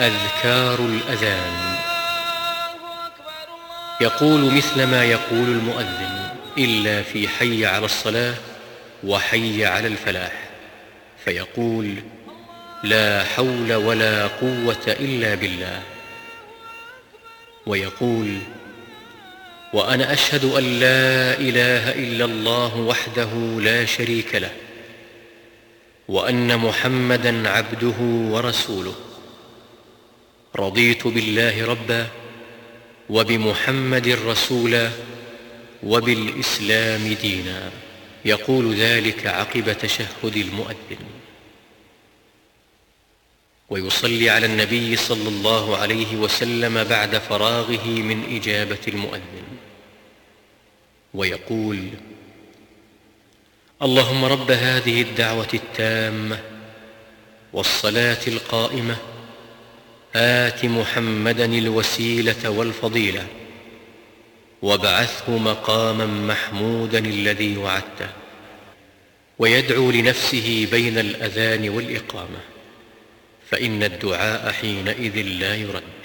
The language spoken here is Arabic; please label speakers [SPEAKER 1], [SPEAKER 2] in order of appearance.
[SPEAKER 1] أذكار الأذان. يقول مثل ما يقول المؤذن إلا في حي على الصلاة وحي على الفلاح. فيقول لا حول ولا قوة إلا بالله. ويقول وأنا أشهد أن لا إله إلا الله وحده لا شريك له وأن محمدا عبده ورسوله. رضيت بالله ربا وبمحمد رسولا وبالإسلام دينا. يقول ذلك عقب تشهد المؤذن. ويصلي على النبي صلى الله عليه وسلم بعد فراغه من إجابة المؤذن. ويقول اللهم رب هذه الدعوة التامة والصلاة القائمة آت محمدا الوسيلة والفضيلة وابعثه مقاما محمودا الذي وعدته ويدعو لنفسه بين الأذان والإقامة فإن الدعاء حينئذ لا يرد.